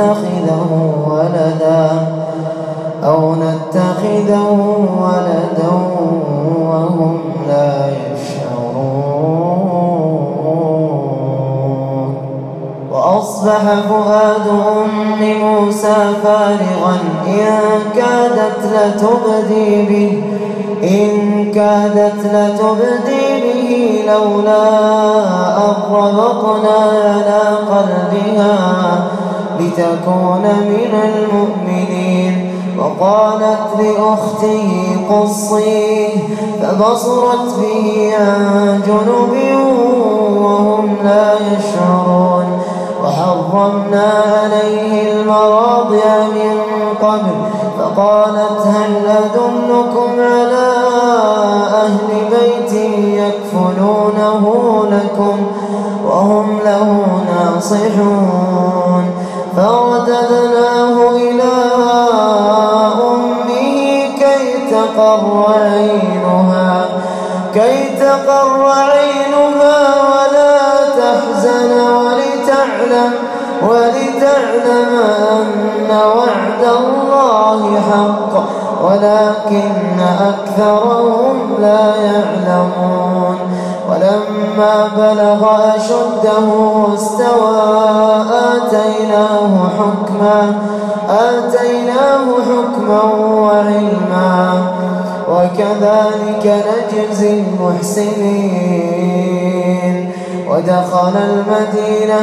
نتخذه ولدا أو نتخذه ولدا وهم لا يشعرون. وأصبح فؤاد أم موسى فارغا إن كادت لتبدي به إن كادت لتبدي به لولا أربطنا على قلبها. لتكون من المؤمنين وقالت لأخته قصيه فبصرت به عن جنب وهم لا يشعرون وحرمنا عليه المراضع من قبل فقالت هل أدلكم على أهل بيت يكفلونه لكم وهم له ناصحون فرددناه إلى أمه كي تقر عينها كي تقر عينها ولا تحزن ولتعلم ولتعلم أن وعد الله حق ولكن أكثرهم لا يعلمون. ولما بلغ أشده واستوى آتيناه حكما آتيناه حكما وعلما. وكذلك نجزي المحسنين. ودخل المدينة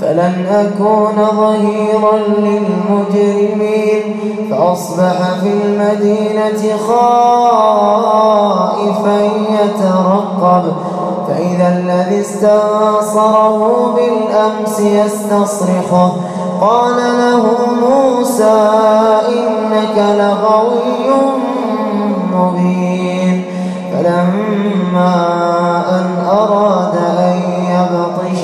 فلن أكون ظهيرا للمجرمين فأصبح في المدينة خائفا يترقب فإذا الذي استنصره بالأمس يستصرخه قال له موسى إنك لغوي مبين فلما أن أراد أن يبطش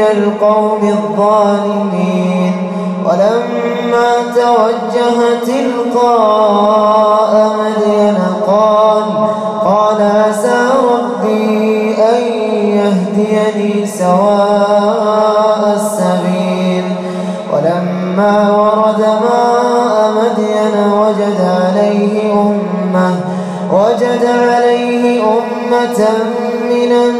من القوم الظالمين ولما توجه تلقاء مدين قال قال عسى ربي أن يهديني سواء السبيل. ولما ورد ماء مدين وجد عليه أمة وجد عليه أمة من الناس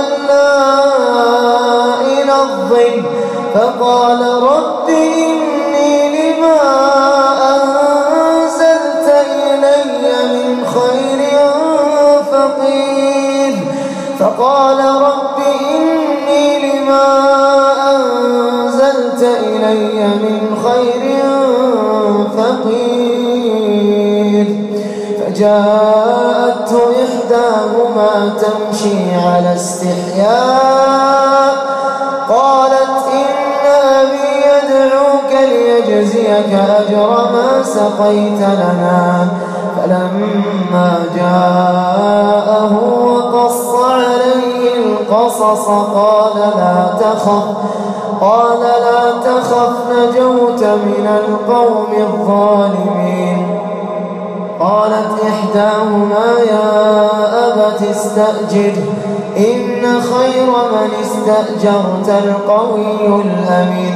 فقال رب إني لما أنزلت إلي من خير فقير. فقال رب إني لما أنزلت إلي من خير فقير. فجاءته إحداهما تمشي على استحياء. ليجزيك أجر ما سقيت لنا. فلما جاءه وقص عليه القصص قال لا تخف قال لا تخف نجوت من القوم الظالمين. قالت إحداهما يا أبت استأجر إن خير من استأجرت القوي الأمين.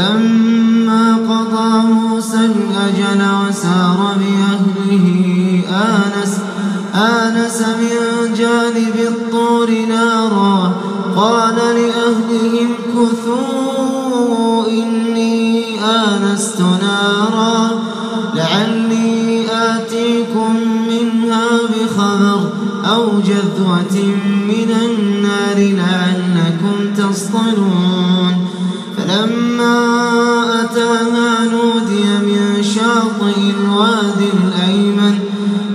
فلما قضى موسى الأجل وسار بأهله آنس آنس من جانب الطور نارا. قال لأهلهم كثوا إني آنست نارا. لعلي آتيكم منها بخير أو جذوة من النار لعلكم تصطلون. فلما أتاها نودي من شاطئ الوادي الأيمن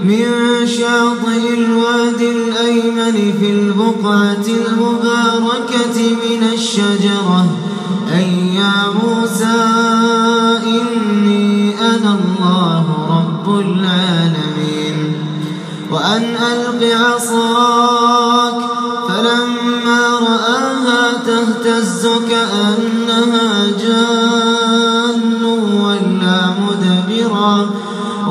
من شاطئ الوادي الأيمن في البقعة المباركة من الشجرة. أي يا موسى إني أنا الله رب العالمين. وأن ألق عصاك فلما رآها تهتز كأنها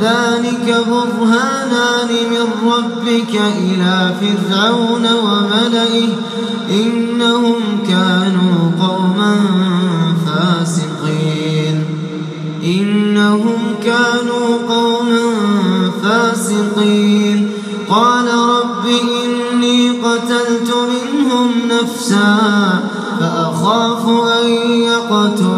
فذلك برهانان من ربك إلى فرعون وملئه إنهم كانوا قوما فاسقين. إنهم كانوا قوما فاسقين. قال رب إني قتلت منهم نفسا فأخاف أن يقتلون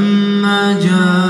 فلما جاءهم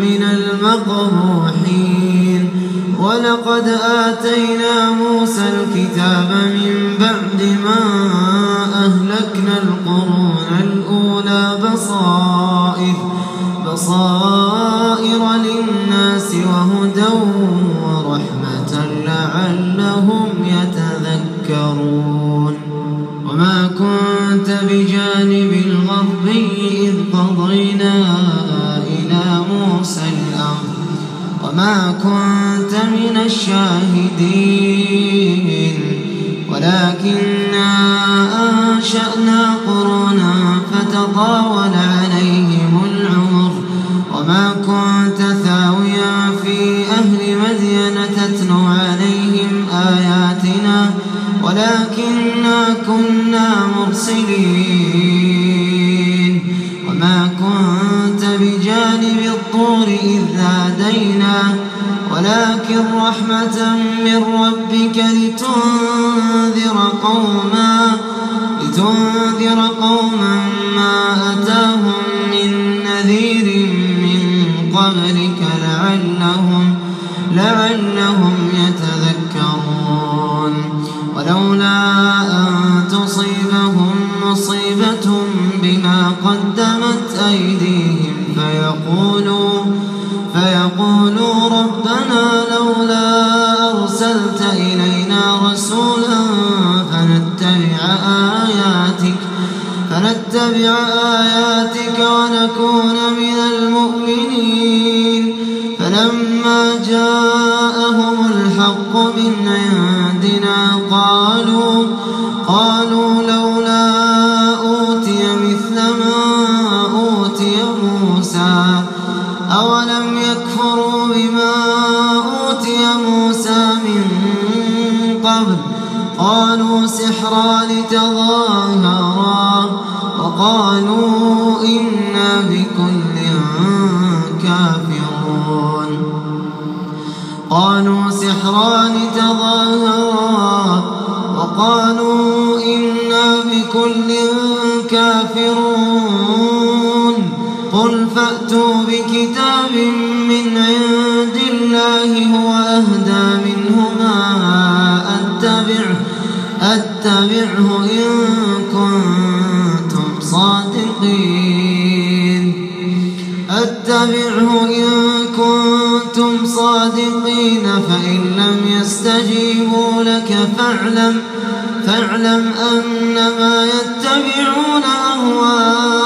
من المقبوحين. ولقد آتينا موسى الكتاب من بعد ما أهلكنا القرون الأولى بصائر بصائر للناس وهدى ورحمة لعلهم وما كنت من الشاهدين ولكننا أنشأنا قرونا فتطاول عليهم العمر وما كنت ثاويا في أهل مدين تتلو عليهم آياتنا ولكننا كنا مرسلين ولكن رحمة من ربك لتنذر قوما لتنذر قوما ما أتاهم من نذير من قبلك لعلهم لعلهم يتذكرون. ولولا أن تصيبهم مصيبة بما قدمت أيديهم فيقولوا فنتبع آياتك ونكون من المؤمنين. فلما جاءهم الحق من عندنا قالوا قالوا لولا أوتي مثل ما أوتي موسى. أولم يكفروا بما أوتي موسى من قبل؟ قالوا سحران تظاهرا وقالوا إنا بكل كافرون. قالوا سحران تظاهرا وقالوا إنا بكل كافرون. قل فأتوا بكتاب من أتبعه إن كنتم صادقين فإن لم يستجيبوا لك فاعلم فاعلم أنما يتبعون أهواءهم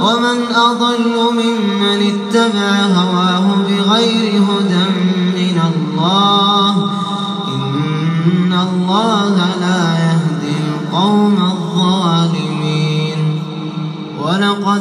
ومن أضل ممن اتبع هواه بغير هدى.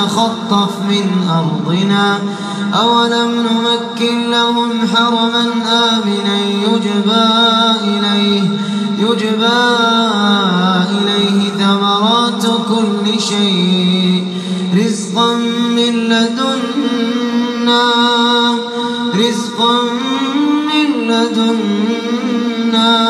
نتخطف من أرضنا؟ أولم نمكن لهم حرما آمنا يجبى إليه يجبى إليه ثمرات كل شيء. رزقا من لدنا رزقا من لدنا.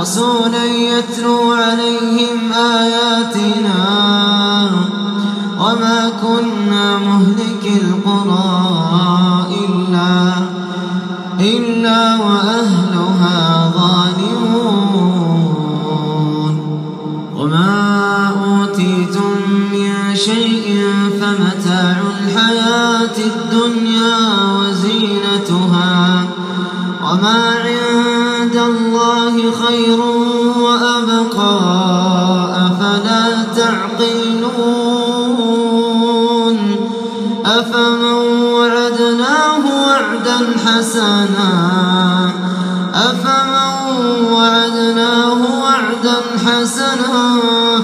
رسولا يتلو عليهم آياتنا وما كنا مهلك القرى إلا إلا وأهلها ظالمون. وما أوتيتم من شيء متاع الحياة الدنيا وزينتها وما عند خير وأبقى أفلا تعقلون؟ أفمن وعدناه وعدا حسنا؟ أفمن وعدناه وعدا حسنا؟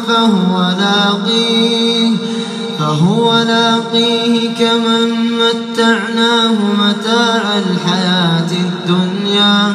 فهو لاقيه فهو لاقيه كمن متعناه متاع الحياة الدنيا.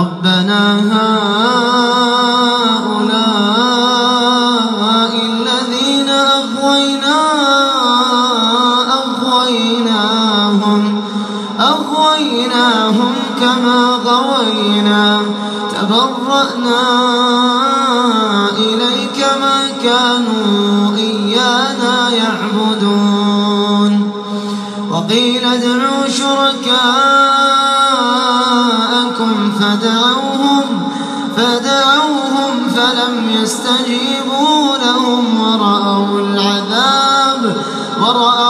ربنا هؤلاء الذين أغوينا أغويناهم أغويناهم كما غوينا. تبرأنا إليك ما كانوا إيانا يعبدون. وقيل ادعوا فدعوهم فدعوهم فلم يستجيبوا لهم ورأوا العذاب ورأوا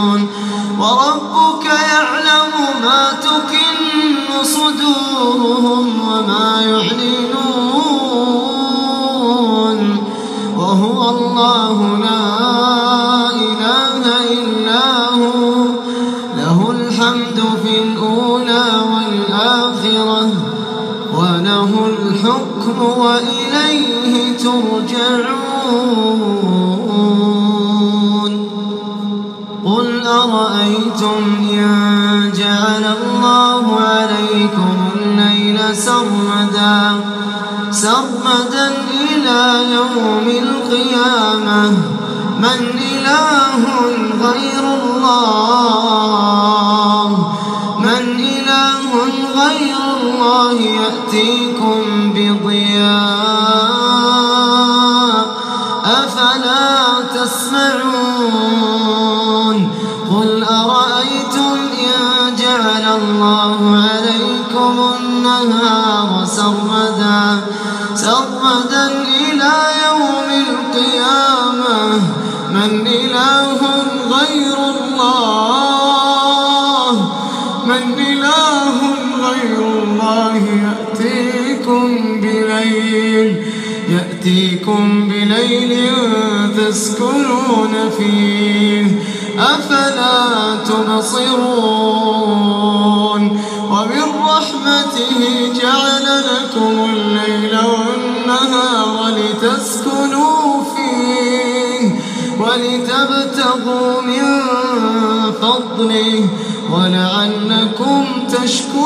الله لا إله إلا هو. له الحمد في الأولى والآخرة وله الحكم وإليه ترجعون. قل أرأيتم إن جعل الله عليكم الليل سرمدا سرمدا إلى يوم القيامة من إله غير الله؟ من إله غير الله يأتيكم بضياء أفلا تسمعون؟ قل أرأيتم إن جعل الله عليكم النهار سرمدا سرمدا من إله غير الله؟ من إله غير الله يأتيكم بليل يأتيكم بليل تسكنون فيه. أفلا تبصرون؟ ومن رحمته جعل لكم الليل والنهار لتسكنوا ولتبتغوا من فضله ولعلكم تشكرون.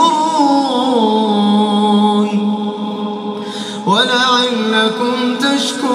ولعلكم تشكرون.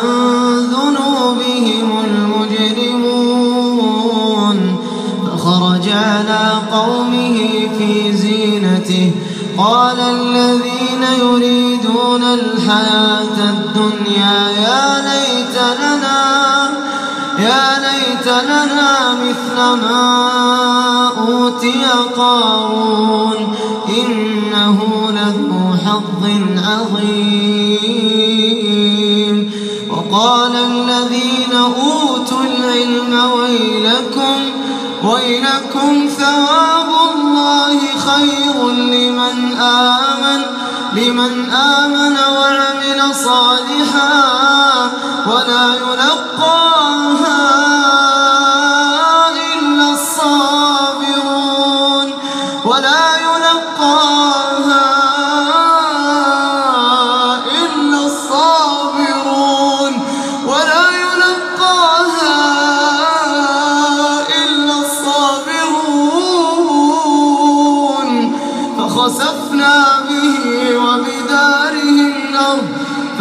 على قومه في زينته. قال الذين يريدون الحياة الدنيا يا ليت لنا يا ليت لنا مثل ما أوتي قارون. إنه لذو حظ عظيم. وقال الذين أوتوا العلم ويلكم ويلكم ثواب الله خير لمن آمن لمن آمن وعمل صالحا ولا يلقاها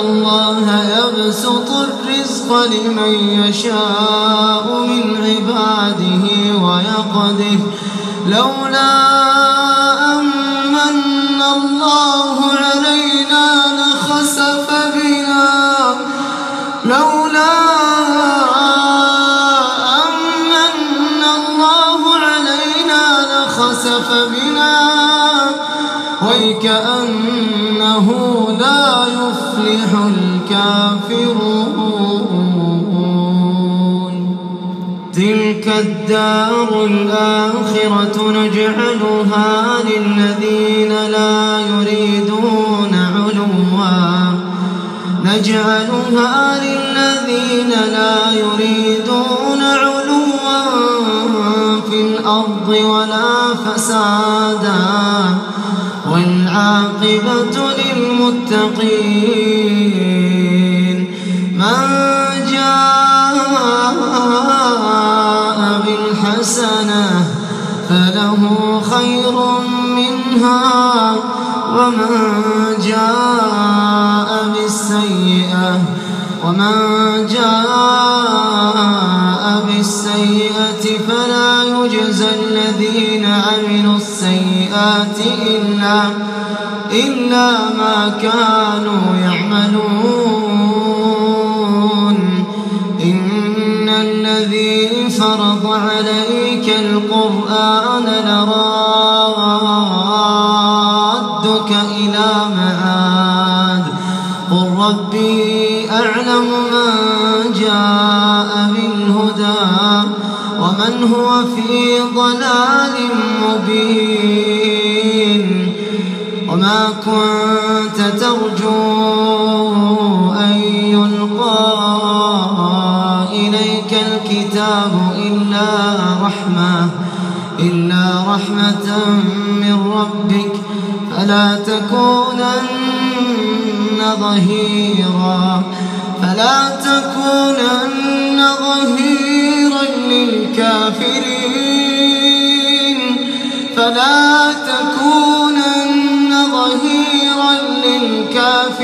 الله يبسط الرزق لمن يشاء من عباده ويقدر. لولا أمن الله علينا لخسف بنا. لولا أمن الله علينا لخسف بنا. ويكأنه يفلح الكافرون. تلك الدار الآخرة نجعلها للذين لا يريدون علوا. نجعلها للذين لا يريدون علوا في الأرض ولا فسادا. والعاقبة للمتقين من جاء بالحسنة فله خير منها ومن جاء بالسيئة ومن جاء بالسيئة فلا يجزى الذين عملوا السيئات إلا إلا ما كانوا يعملون. إن الذي فرض عليك القرآن لرادك إلى معاد قل ربي هو في ضلال مبين وما كنت ترجو أن يلقى إليك الكتاب إلا رحمة إلا رحمة من ربك فلا تكونن ظهيرا. فلا تكونن ظهيرا للكافرين. فلا تكونن ظهيرا للكافرين.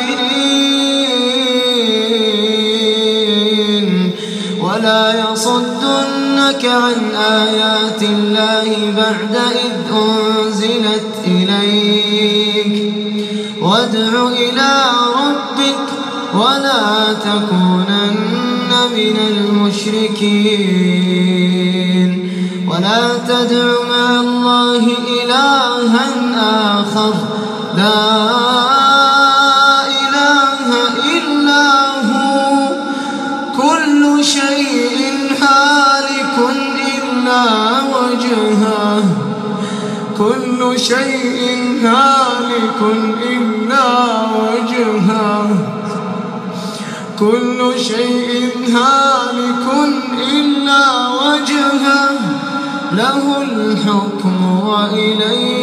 ولا يصدنك عن آيات الله بعد إذ أنزلت إليك. وادع إلى ربك ولا تكونن من المشركين. ولا تدع مع الله إلها آخر. لا إله إلا هو. كل شيء هالك إلا وجهه. كل شيء هالك شيء هالك إلا وجهه له الحكم وإليه